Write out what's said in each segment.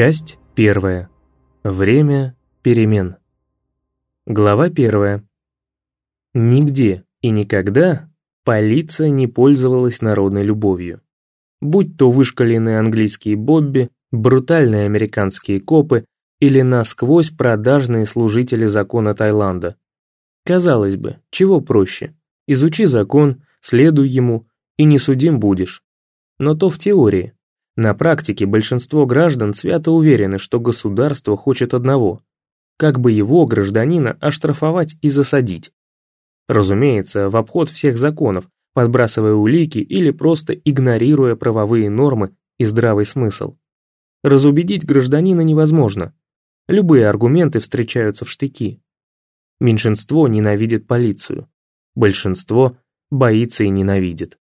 Часть первая. Время перемен. Глава первая. Нигде и никогда полиция не пользовалась народной любовью. Будь то вышкаленные английские бобби, брутальные американские копы или насквозь продажные служители закона Таиланда. Казалось бы, чего проще? Изучи закон, следуй ему, и не судим будешь. Но то в теории. На практике большинство граждан свято уверены, что государство хочет одного – как бы его, гражданина, оштрафовать и засадить. Разумеется, в обход всех законов, подбрасывая улики или просто игнорируя правовые нормы и здравый смысл. Разубедить гражданина невозможно. Любые аргументы встречаются в штыки. Меньшинство ненавидит полицию. Большинство боится и ненавидит.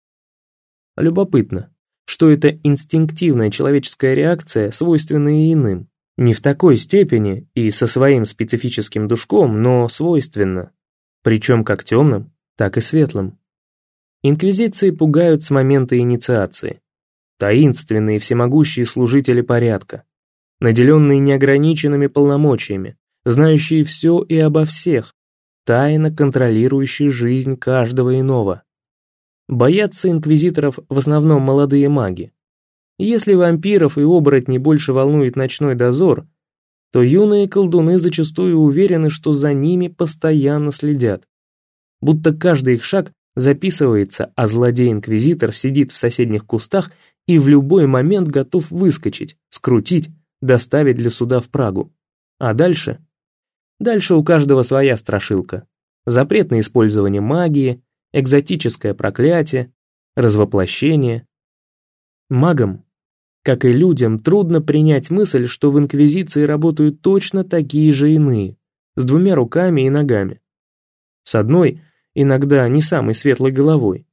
Любопытно, что это инстинктивная человеческая реакция, свойственная иным. Не в такой степени и со своим специфическим душком, но свойственно. Причем как темным, так и светлым. Инквизиции пугают с момента инициации. Таинственные всемогущие служители порядка, наделенные неограниченными полномочиями, знающие все и обо всех, тайно контролирующие жизнь каждого иного. Боятся инквизиторов в основном молодые маги. Если вампиров и оборотней больше волнует ночной дозор, то юные колдуны зачастую уверены, что за ними постоянно следят. Будто каждый их шаг записывается, а злодей-инквизитор сидит в соседних кустах и в любой момент готов выскочить, скрутить, доставить для суда в Прагу. А дальше? Дальше у каждого своя страшилка. Запрет на использование магии, экзотическое проклятие, развоплощение. Магам, как и людям, трудно принять мысль, что в Инквизиции работают точно такие же иные, с двумя руками и ногами. С одной, иногда не самой светлой головой.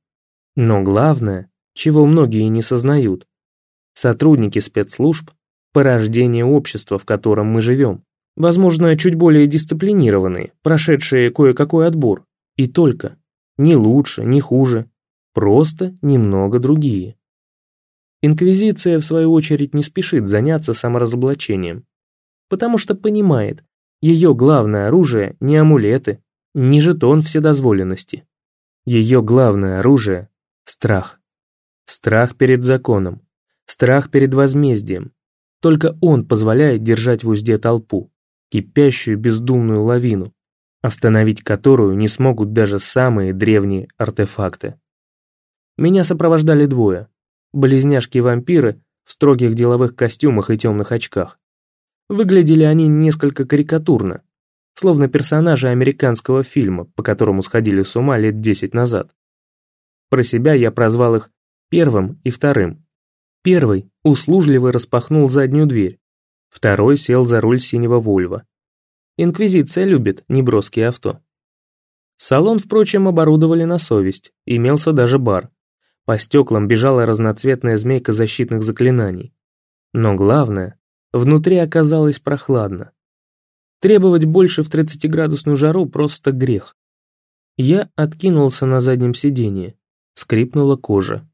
Но главное, чего многие не сознают, сотрудники спецслужб – порождение общества, в котором мы живем. Возможно, чуть более дисциплинированные, прошедшие кое-какой отбор. И только. Ни лучше, ни хуже. Просто немного другие. Инквизиция, в свою очередь, не спешит заняться саморазоблачением. Потому что понимает, ее главное оружие не амулеты, не жетон вседозволенности. Ее главное оружие – страх. Страх перед законом, страх перед возмездием. Только он позволяет держать в узде толпу, кипящую бездумную лавину, остановить которую не смогут даже самые древние артефакты. Меня сопровождали двое. Близняшки-вампиры в строгих деловых костюмах и темных очках. Выглядели они несколько карикатурно, словно персонажи американского фильма, по которому сходили с ума лет десять назад. Про себя я прозвал их первым и вторым. Первый услужливо распахнул заднюю дверь, второй сел за руль синего Вольва. Инквизиция любит неброские авто. Салон, впрочем, оборудовали на совесть, имелся даже бар. По стеклам бежала разноцветная змейка защитных заклинаний. Но главное, внутри оказалось прохладно. Требовать больше в 30-градусную жару просто грех. Я откинулся на заднем сиденье, скрипнула кожа.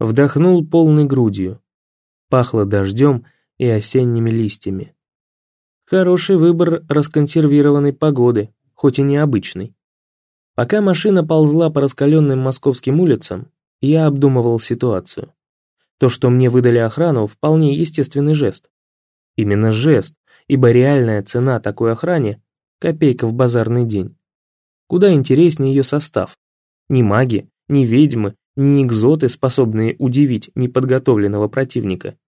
Вдохнул полной грудью. Пахло дождем и осенними листьями. Хороший выбор расконсервированной погоды, хоть и необычный. Пока машина ползла по раскаленным московским улицам, я обдумывал ситуацию. То, что мне выдали охрану, вполне естественный жест. Именно жест, ибо реальная цена такой охране – копейка в базарный день. Куда интереснее ее состав. Ни маги, ни ведьмы, ни экзоты, способные удивить неподготовленного противника.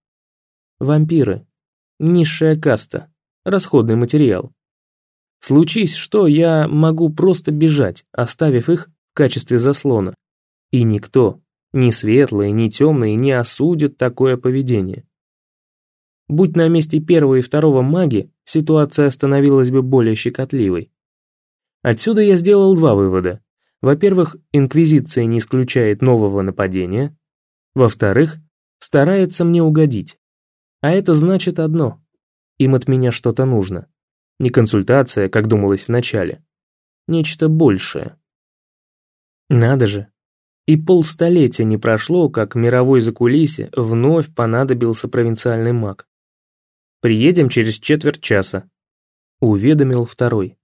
Вампиры. Низшая каста расходный материал. Случись что, я могу просто бежать, оставив их в качестве заслона. И никто, ни светлые, ни темные, не осудит такое поведение. Будь на месте первого и второго маги, ситуация становилась бы более щекотливой. Отсюда я сделал два вывода. Во-первых, Инквизиция не исключает нового нападения. Во-вторых, старается мне угодить. А это значит одно. Им от меня что-то нужно. Не консультация, как думалось вначале. Нечто большее. Надо же. И полстолетия не прошло, как мировой закулисе вновь понадобился провинциальный маг. Приедем через четверть часа», — уведомил второй.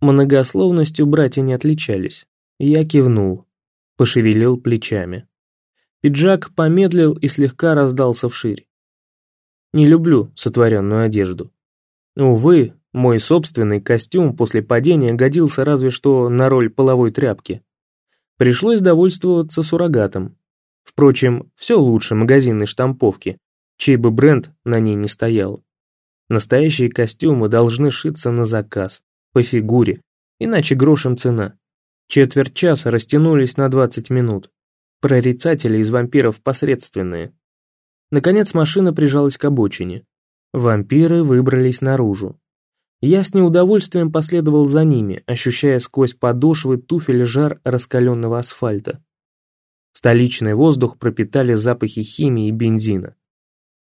Многословностью братья не отличались. Я кивнул, пошевелил плечами. Пиджак помедлил и слегка раздался вширь. Не люблю сотворенную одежду. Увы, мой собственный костюм после падения годился разве что на роль половой тряпки. Пришлось довольствоваться суррогатом. Впрочем, все лучше магазинной штамповки, чей бы бренд на ней не стоял. Настоящие костюмы должны шиться на заказ, по фигуре, иначе грошем цена. Четверть часа растянулись на 20 минут. Прорицатели из вампиров посредственные. Наконец машина прижалась к обочине. Вампиры выбрались наружу. Я с неудовольствием последовал за ними, ощущая сквозь подошвы туфель жар раскаленного асфальта. Столичный воздух пропитали запахи химии и бензина.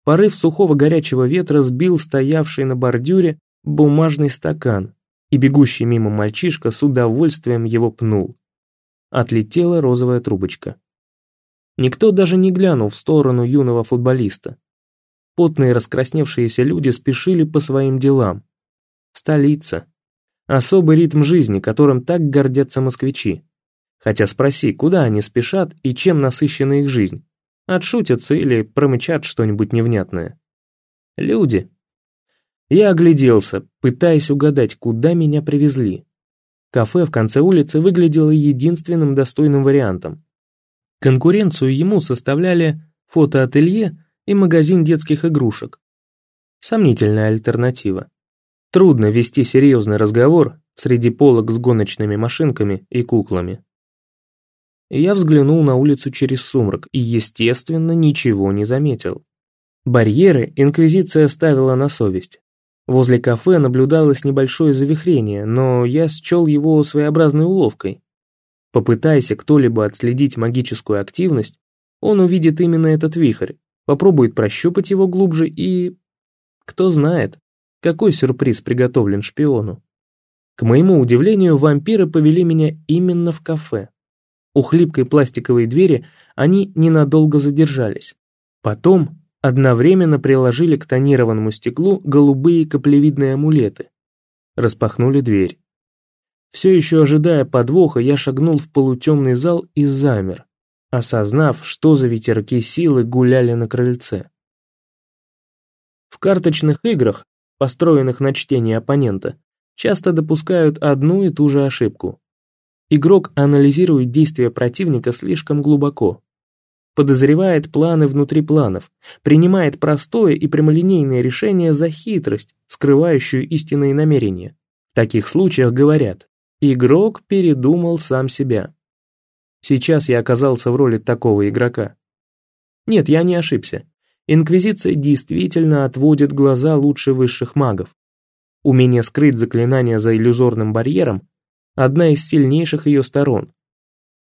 Порыв сухого горячего ветра сбил стоявший на бордюре бумажный стакан, и бегущий мимо мальчишка с удовольствием его пнул. Отлетела розовая трубочка. Никто даже не глянул в сторону юного футболиста. Потные раскрасневшиеся люди спешили по своим делам, Столица. Особый ритм жизни, которым так гордятся москвичи. Хотя спроси, куда они спешат и чем насыщена их жизнь? Отшутятся или промычат что-нибудь невнятное? Люди. Я огляделся, пытаясь угадать, куда меня привезли. Кафе в конце улицы выглядело единственным достойным вариантом. Конкуренцию ему составляли фотоателье и магазин детских игрушек. Сомнительная альтернатива. Трудно вести серьезный разговор среди полок с гоночными машинками и куклами. Я взглянул на улицу через сумрак и, естественно, ничего не заметил. Барьеры Инквизиция ставила на совесть. Возле кафе наблюдалось небольшое завихрение, но я счел его своеобразной уловкой. Попытайся кто-либо отследить магическую активность, он увидит именно этот вихрь, попробует прощупать его глубже и... Кто знает, какой сюрприз приготовлен шпиону? К моему удивлению, вампиры повели меня именно в кафе. У хлипкой пластиковой двери они ненадолго задержались. Потом одновременно приложили к тонированному стеклу голубые каплевидные амулеты. Распахнули дверь. Все еще ожидая подвоха, я шагнул в полутемный зал и замер, осознав, что за ветерки силы гуляли на крыльце. В карточных играх построенных на чтение оппонента, часто допускают одну и ту же ошибку. Игрок анализирует действия противника слишком глубоко, подозревает планы внутри планов, принимает простое и прямолинейное решение за хитрость, скрывающую истинные намерения. В таких случаях говорят, игрок передумал сам себя. Сейчас я оказался в роли такого игрока. Нет, я не ошибся. Инквизиция действительно отводит глаза лучше высших магов. Умение скрыть заклинания за иллюзорным барьером – одна из сильнейших ее сторон.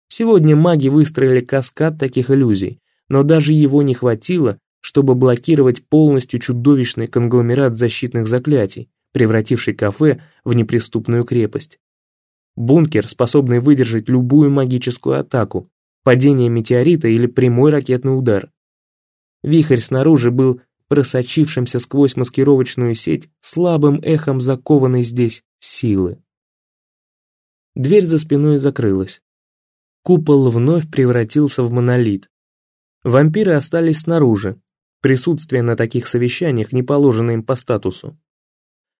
Сегодня маги выстроили каскад таких иллюзий, но даже его не хватило, чтобы блокировать полностью чудовищный конгломерат защитных заклятий, превративший кафе в неприступную крепость. Бункер, способный выдержать любую магическую атаку, падение метеорита или прямой ракетный удар. Вихрь снаружи был просочившимся сквозь маскировочную сеть слабым эхом закованной здесь силы. Дверь за спиной закрылась. Купол вновь превратился в монолит. Вампиры остались снаружи. Присутствие на таких совещаниях не положено им по статусу.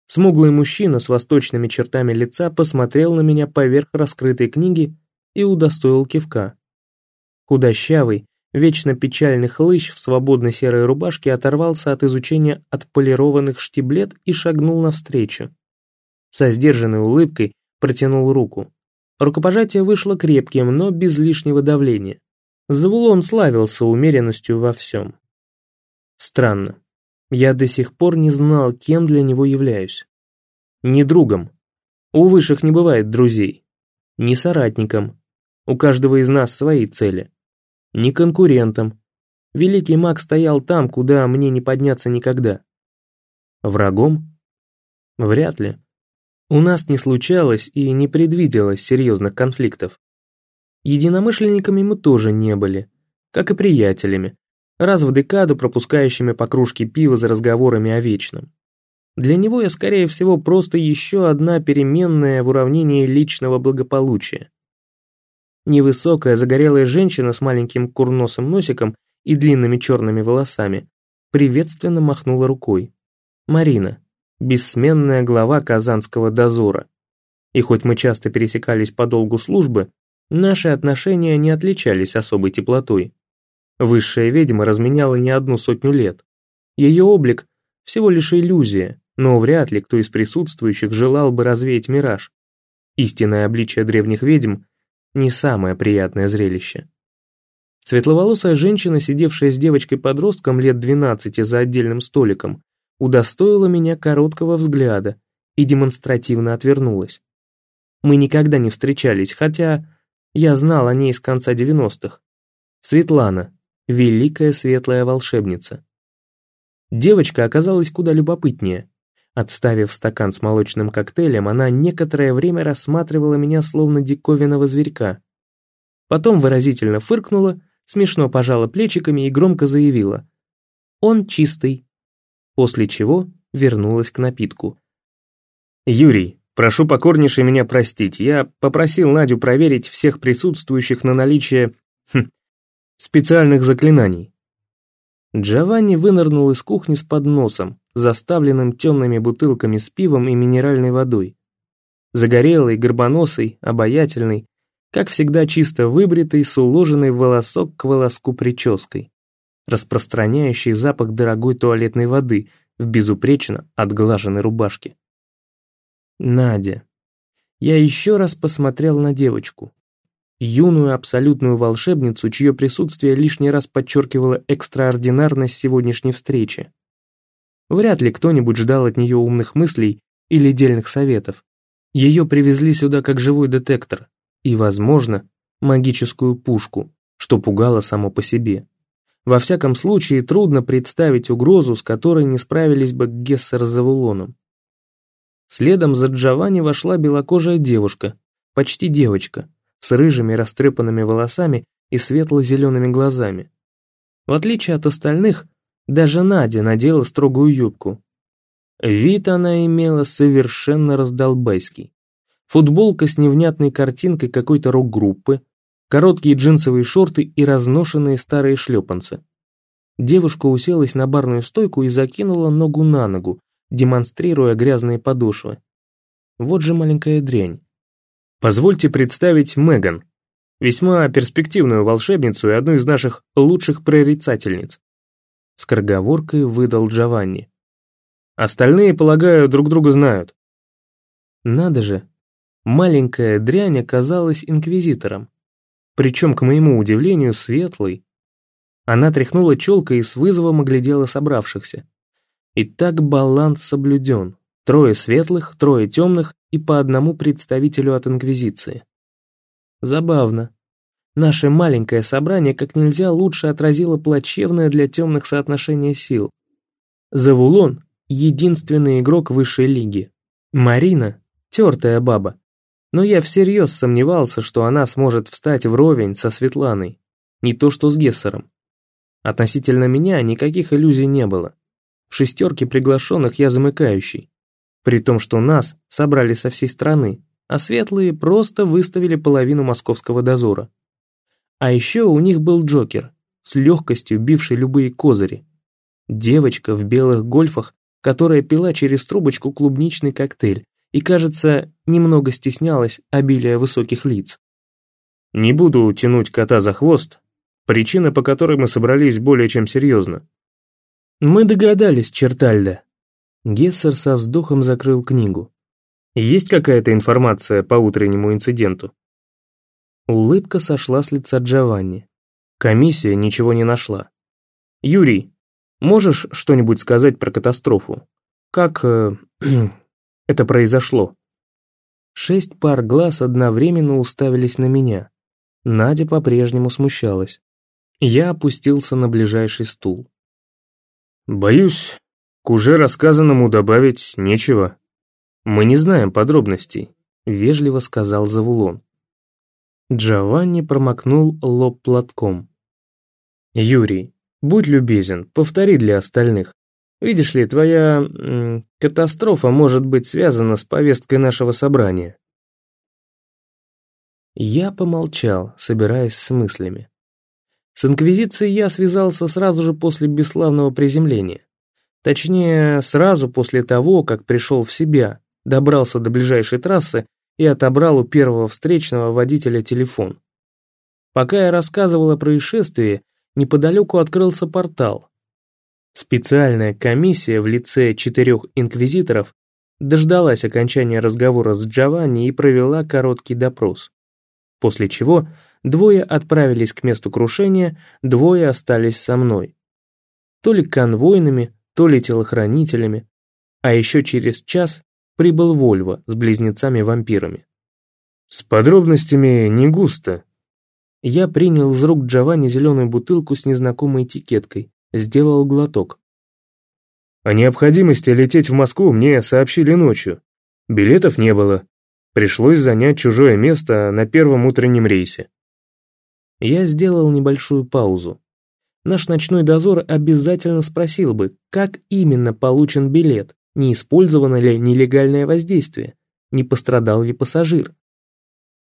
Смуглый мужчина с восточными чертами лица посмотрел на меня поверх раскрытой книги и удостоил кивка. Худощавый, Вечно печальный хлыщ в свободной серой рубашке оторвался от изучения отполированных штиблет и шагнул навстречу. Со сдержанной улыбкой протянул руку. Рукопожатие вышло крепким, но без лишнего давления. Завулон славился умеренностью во всем. Странно. Я до сих пор не знал, кем для него являюсь. Не другом. У высших не бывает друзей. Не соратником. У каждого из нас свои цели ни конкурентом. Великий маг стоял там, куда мне не подняться никогда. Врагом? Вряд ли. У нас не случалось и не предвиделось серьезных конфликтов. Единомышленниками мы тоже не были, как и приятелями, раз в декаду пропускающими по кружке пива за разговорами о вечном. Для него я, скорее всего, просто еще одна переменная в уравнении личного благополучия. Невысокая загорелая женщина с маленьким курносым носиком и длинными черными волосами приветственно махнула рукой. Марина, бессменная глава Казанского дозора. И хоть мы часто пересекались по долгу службы, наши отношения не отличались особой теплотой. Высшая ведьма разменяла не одну сотню лет. Ее облик – всего лишь иллюзия, но вряд ли кто из присутствующих желал бы развеять мираж. Истинное обличие древних ведьм – не самое приятное зрелище. Светловолосая женщина, сидевшая с девочкой-подростком лет 12 за отдельным столиком, удостоила меня короткого взгляда и демонстративно отвернулась. Мы никогда не встречались, хотя я знал о ней с конца 90-х. Светлана, великая светлая волшебница. Девочка оказалась куда любопытнее. Отставив стакан с молочным коктейлем, она некоторое время рассматривала меня словно диковинного зверька. Потом выразительно фыркнула, смешно пожала плечиками и громко заявила. «Он чистый». После чего вернулась к напитку. «Юрий, прошу покорнейше меня простить, я попросил Надю проверить всех присутствующих на наличие... Хм, специальных заклинаний. Джованни вынырнул из кухни с подносом, заставленным темными бутылками с пивом и минеральной водой. Загорелый, горбоносый, обаятельный, как всегда чисто выбритый, с уложенной волосок к волоску прической, распространяющий запах дорогой туалетной воды в безупречно отглаженной рубашке. Надя. Я еще раз посмотрел на девочку юную абсолютную волшебницу, чье присутствие лишний раз подчеркивало экстраординарность сегодняшней встречи. Вряд ли кто-нибудь ждал от нее умных мыслей или дельных советов. Ее привезли сюда как живой детектор и, возможно, магическую пушку, что пугало само по себе. Во всяком случае, трудно представить угрозу, с которой не справились бы Гессер с Завулоном. Следом за Джованни вошла белокожая девушка, почти девочка, с рыжими растрепанными волосами и светло-зелеными глазами. В отличие от остальных, даже Надя надела строгую юбку. Вид она имела совершенно раздолбайский. Футболка с невнятной картинкой какой-то рок-группы, короткие джинсовые шорты и разношенные старые шлепанцы. Девушка уселась на барную стойку и закинула ногу на ногу, демонстрируя грязные подошвы. Вот же маленькая дрянь. Позвольте представить Меган, весьма перспективную волшебницу и одну из наших лучших прорицательниц. Скороговоркой выдал Джованни. Остальные, полагаю, друг друга знают. Надо же, маленькая дрянь оказалась инквизитором. Причем, к моему удивлению, светлой. Она тряхнула челкой и с вызовом оглядела собравшихся. Итак, баланс соблюден. Трое светлых, трое темных и по одному представителю от Инквизиции. Забавно. Наше маленькое собрание как нельзя лучше отразило плачевное для темных соотношение сил. Завулон — единственный игрок высшей лиги. Марина — тертая баба. Но я всерьез сомневался, что она сможет встать вровень со Светланой. Не то что с Гессером. Относительно меня никаких иллюзий не было. В шестерке приглашенных я замыкающий. При том, что нас собрали со всей страны, а светлые просто выставили половину московского дозора. А еще у них был Джокер, с легкостью бивший любые козыри. Девочка в белых гольфах, которая пила через трубочку клубничный коктейль и, кажется, немного стеснялась обилия высоких лиц. Не буду тянуть кота за хвост, причина, по которой мы собрались, более чем серьезна. Мы догадались, Чертальда, Гессер со вздохом закрыл книгу. «Есть какая-то информация по утреннему инциденту?» Улыбка сошла с лица Джованни. Комиссия ничего не нашла. «Юрий, можешь что-нибудь сказать про катастрофу? Как э, это произошло?» Шесть пар глаз одновременно уставились на меня. Надя по-прежнему смущалась. Я опустился на ближайший стул. «Боюсь, к уже рассказанному добавить нечего. Мы не знаем подробностей, вежливо сказал Завулон. Джованни промокнул лоб платком. Юрий, будь любезен, повтори для остальных. Видишь ли, твоя катастрофа может быть связана с повесткой нашего собрания. Я помолчал, собираясь с мыслями. С Инквизицией я связался сразу же после бесславного приземления. Точнее, сразу после того, как пришел в себя, добрался до ближайшей трассы и отобрал у первого встречного водителя телефон. Пока я рассказывал о происшествии, неподалеку открылся портал. Специальная комиссия в лице четырех инквизиторов дождалась окончания разговора с Джованни и провела короткий допрос. После чего двое отправились к месту крушения, двое остались со мной. То ли конвойными, то ли телохранителями, а еще через час прибыл Вольво с близнецами-вампирами. «С подробностями не густо». Я принял из рук Джованни зеленую бутылку с незнакомой этикеткой, сделал глоток. О необходимости лететь в Москву мне сообщили ночью. Билетов не было. Пришлось занять чужое место на первом утреннем рейсе. Я сделал небольшую паузу. Наш ночной дозор обязательно спросил бы, как именно получен билет, не использовано ли нелегальное воздействие, не пострадал ли пассажир.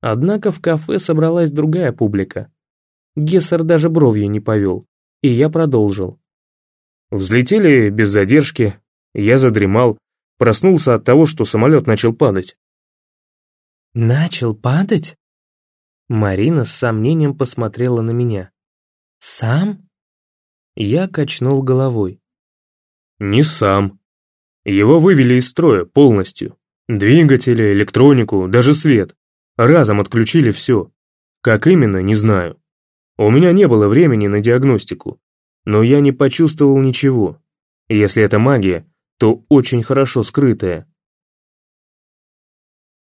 Однако в кафе собралась другая публика. Гессер даже бровью не повел, и я продолжил. Взлетели без задержки, я задремал, проснулся от того, что самолет начал падать. «Начал падать?» Марина с сомнением посмотрела на меня. «Сам?» Я качнул головой. «Не сам. Его вывели из строя полностью. Двигатели, электронику, даже свет. Разом отключили все. Как именно, не знаю. У меня не было времени на диагностику, но я не почувствовал ничего. Если это магия, то очень хорошо скрытая.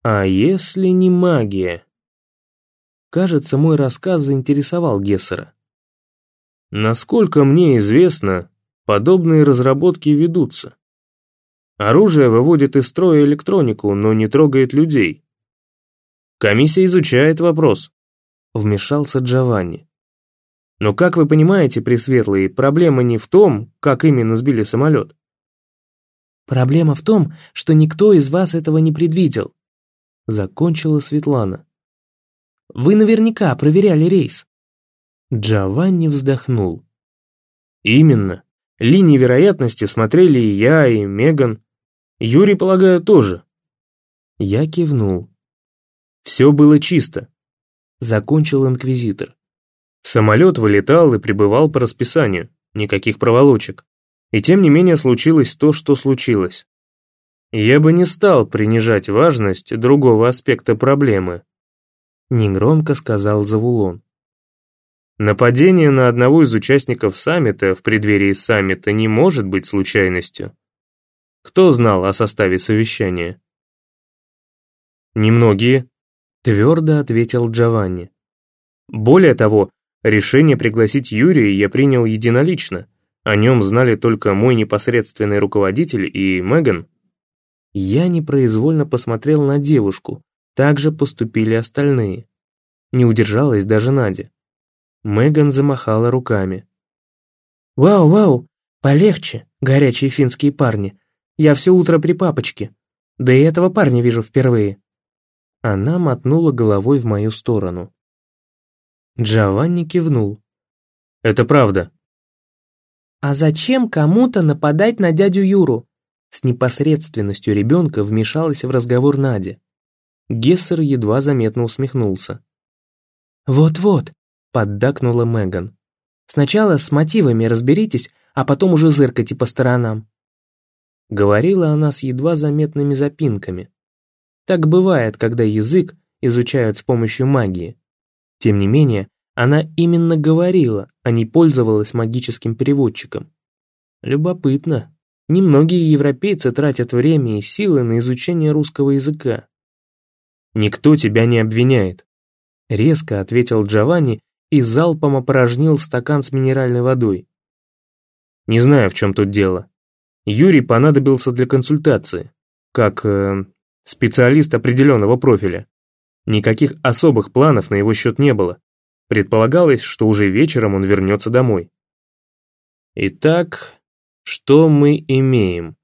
А если не магия? Кажется, мой рассказ заинтересовал Гессера. Насколько мне известно, подобные разработки ведутся. Оружие выводит из строя электронику, но не трогает людей. Комиссия изучает вопрос. Вмешался Джованни. Но как вы понимаете, Пресветлый, проблема не в том, как именно сбили самолет. Проблема в том, что никто из вас этого не предвидел. Закончила Светлана. Вы наверняка проверяли рейс. Джованни вздохнул. Именно. Линии вероятности смотрели и я, и Меган. Юрий, полагаю, тоже. Я кивнул. Все было чисто. Закончил инквизитор. Самолет вылетал и прибывал по расписанию, никаких проволочек. И тем не менее случилось то, что случилось. Я бы не стал принижать важность другого аспекта проблемы. Негромко сказал Завулон. Нападение на одного из участников саммита в преддверии саммита не может быть случайностью. Кто знал о составе совещания? Немногие, твердо ответил Джованни. Более того, решение пригласить Юрия я принял единолично. О нем знали только мой непосредственный руководитель и Меган. Я непроизвольно посмотрел на девушку, так же поступили остальные. Не удержалась даже Надя. Меган замахала руками. «Вау-вау, полегче, горячие финские парни. Я все утро при папочке. Да и этого парня вижу впервые». Она мотнула головой в мою сторону. Джованни кивнул. «Это правда». «А зачем кому-то нападать на дядю Юру?» С непосредственностью ребенка вмешалась в разговор Надя. Гессер едва заметно усмехнулся. «Вот-вот», — поддакнула Меган. «Сначала с мотивами разберитесь, а потом уже зыркайте по сторонам». Говорила она с едва заметными запинками. Так бывает, когда язык изучают с помощью магии. Тем не менее, она именно говорила, а не пользовалась магическим переводчиком. Любопытно. Немногие европейцы тратят время и силы на изучение русского языка. «Никто тебя не обвиняет», — резко ответил Джованни и залпом опорожнил стакан с минеральной водой. «Не знаю, в чем тут дело. Юрий понадобился для консультации, как э, специалист определенного профиля. Никаких особых планов на его счет не было. Предполагалось, что уже вечером он вернется домой. Итак, Что мы имеем?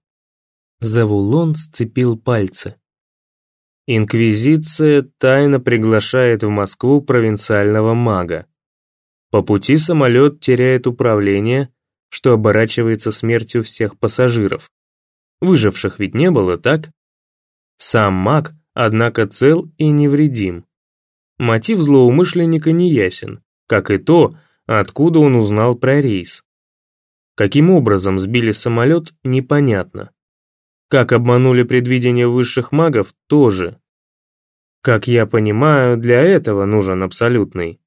Завулон сцепил пальцы. Инквизиция тайно приглашает в Москву провинциального мага. По пути самолет теряет управление, что оборачивается смертью всех пассажиров. Выживших ведь не было, так? Сам маг, однако, цел и невредим. Мотив злоумышленника не ясен, как и то, откуда он узнал про рейс. Каким образом сбили самолет, непонятно. Как обманули предвидение высших магов, тоже. Как я понимаю, для этого нужен абсолютный.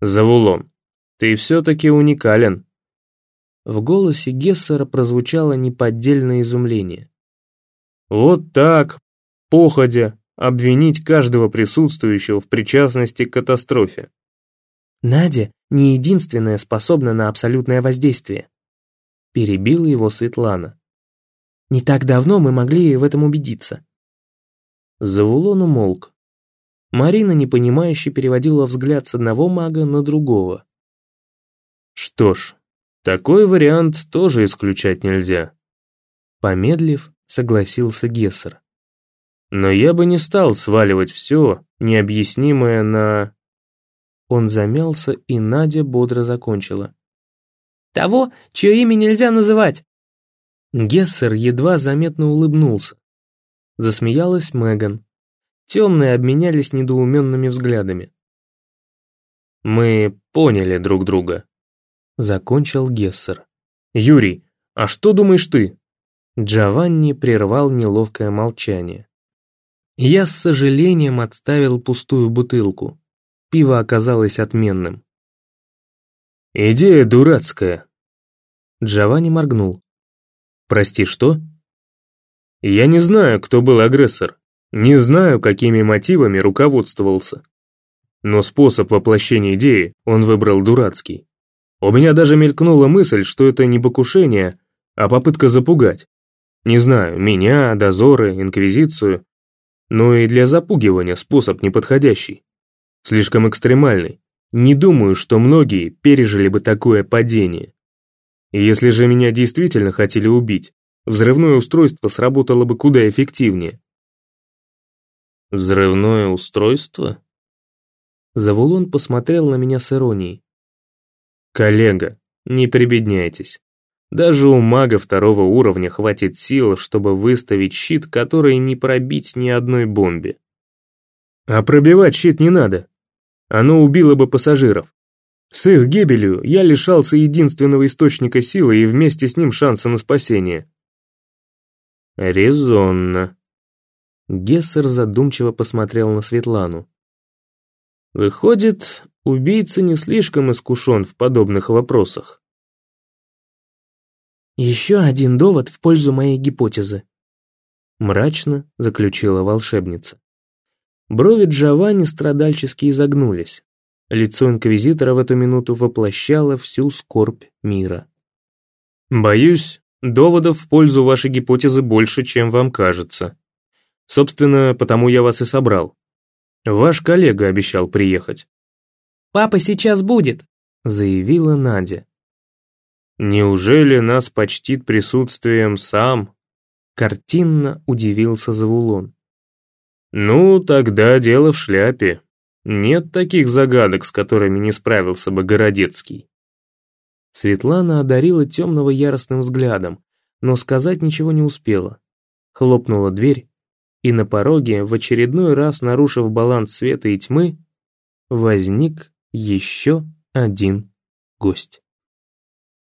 Завулон, ты все-таки уникален. В голосе Гессера прозвучало неподдельное изумление. Вот так, походя, обвинить каждого присутствующего в причастности к катастрофе. Надя не единственная способна на абсолютное воздействие. Перебила его Светлана. Не так давно мы могли в этом убедиться. Завулон умолк. Марина непонимающе переводила взгляд с одного мага на другого. Что ж, такой вариант тоже исключать нельзя. Помедлив, согласился Гессер. Но я бы не стал сваливать все, необъяснимое на... Он замялся, и Надя бодро закончила. «Того, чье имя нельзя называть!» Гессер едва заметно улыбнулся. Засмеялась Меган. Темные обменялись недоуменными взглядами. «Мы поняли друг друга», — закончил Гессер. «Юрий, а что думаешь ты?» Джованни прервал неловкое молчание. Я с сожалением отставил пустую бутылку. Пиво оказалось отменным. «Идея дурацкая». Джованни моргнул. «Прости, что?» «Я не знаю, кто был агрессор. Не знаю, какими мотивами руководствовался. Но способ воплощения идеи он выбрал дурацкий. У меня даже мелькнула мысль, что это не покушение, а попытка запугать. Не знаю, меня, дозоры, инквизицию. Но и для запугивания способ неподходящий. Слишком экстремальный. Не думаю, что многие пережили бы такое падение. Если же меня действительно хотели убить, взрывное устройство сработало бы куда эффективнее. Взрывное устройство? Завулон посмотрел на меня с иронией. Коллега, не прибедняйтесь. Даже у мага второго уровня хватит сил, чтобы выставить щит, который не пробить ни одной бомбе. А пробивать щит не надо. Оно убило бы пассажиров. С их гибелью я лишался единственного источника силы и вместе с ним шанса на спасение. Резонно. Гессер задумчиво посмотрел на Светлану. Выходит, убийца не слишком искушен в подобных вопросах. Еще один довод в пользу моей гипотезы. Мрачно заключила волшебница. Брови Джованни страдальчески изогнулись. Лицо инквизитора в эту минуту воплощало всю скорбь мира. «Боюсь, доводов в пользу вашей гипотезы больше, чем вам кажется. Собственно, потому я вас и собрал. Ваш коллега обещал приехать». «Папа сейчас будет», — заявила Надя. «Неужели нас почтит присутствием сам?» Картинно удивился Завулон. Ну, тогда дело в шляпе. Нет таких загадок, с которыми не справился бы Городецкий. Светлана одарила темного яростным взглядом, но сказать ничего не успела. Хлопнула дверь, и на пороге, в очередной раз нарушив баланс света и тьмы, возник еще один гость.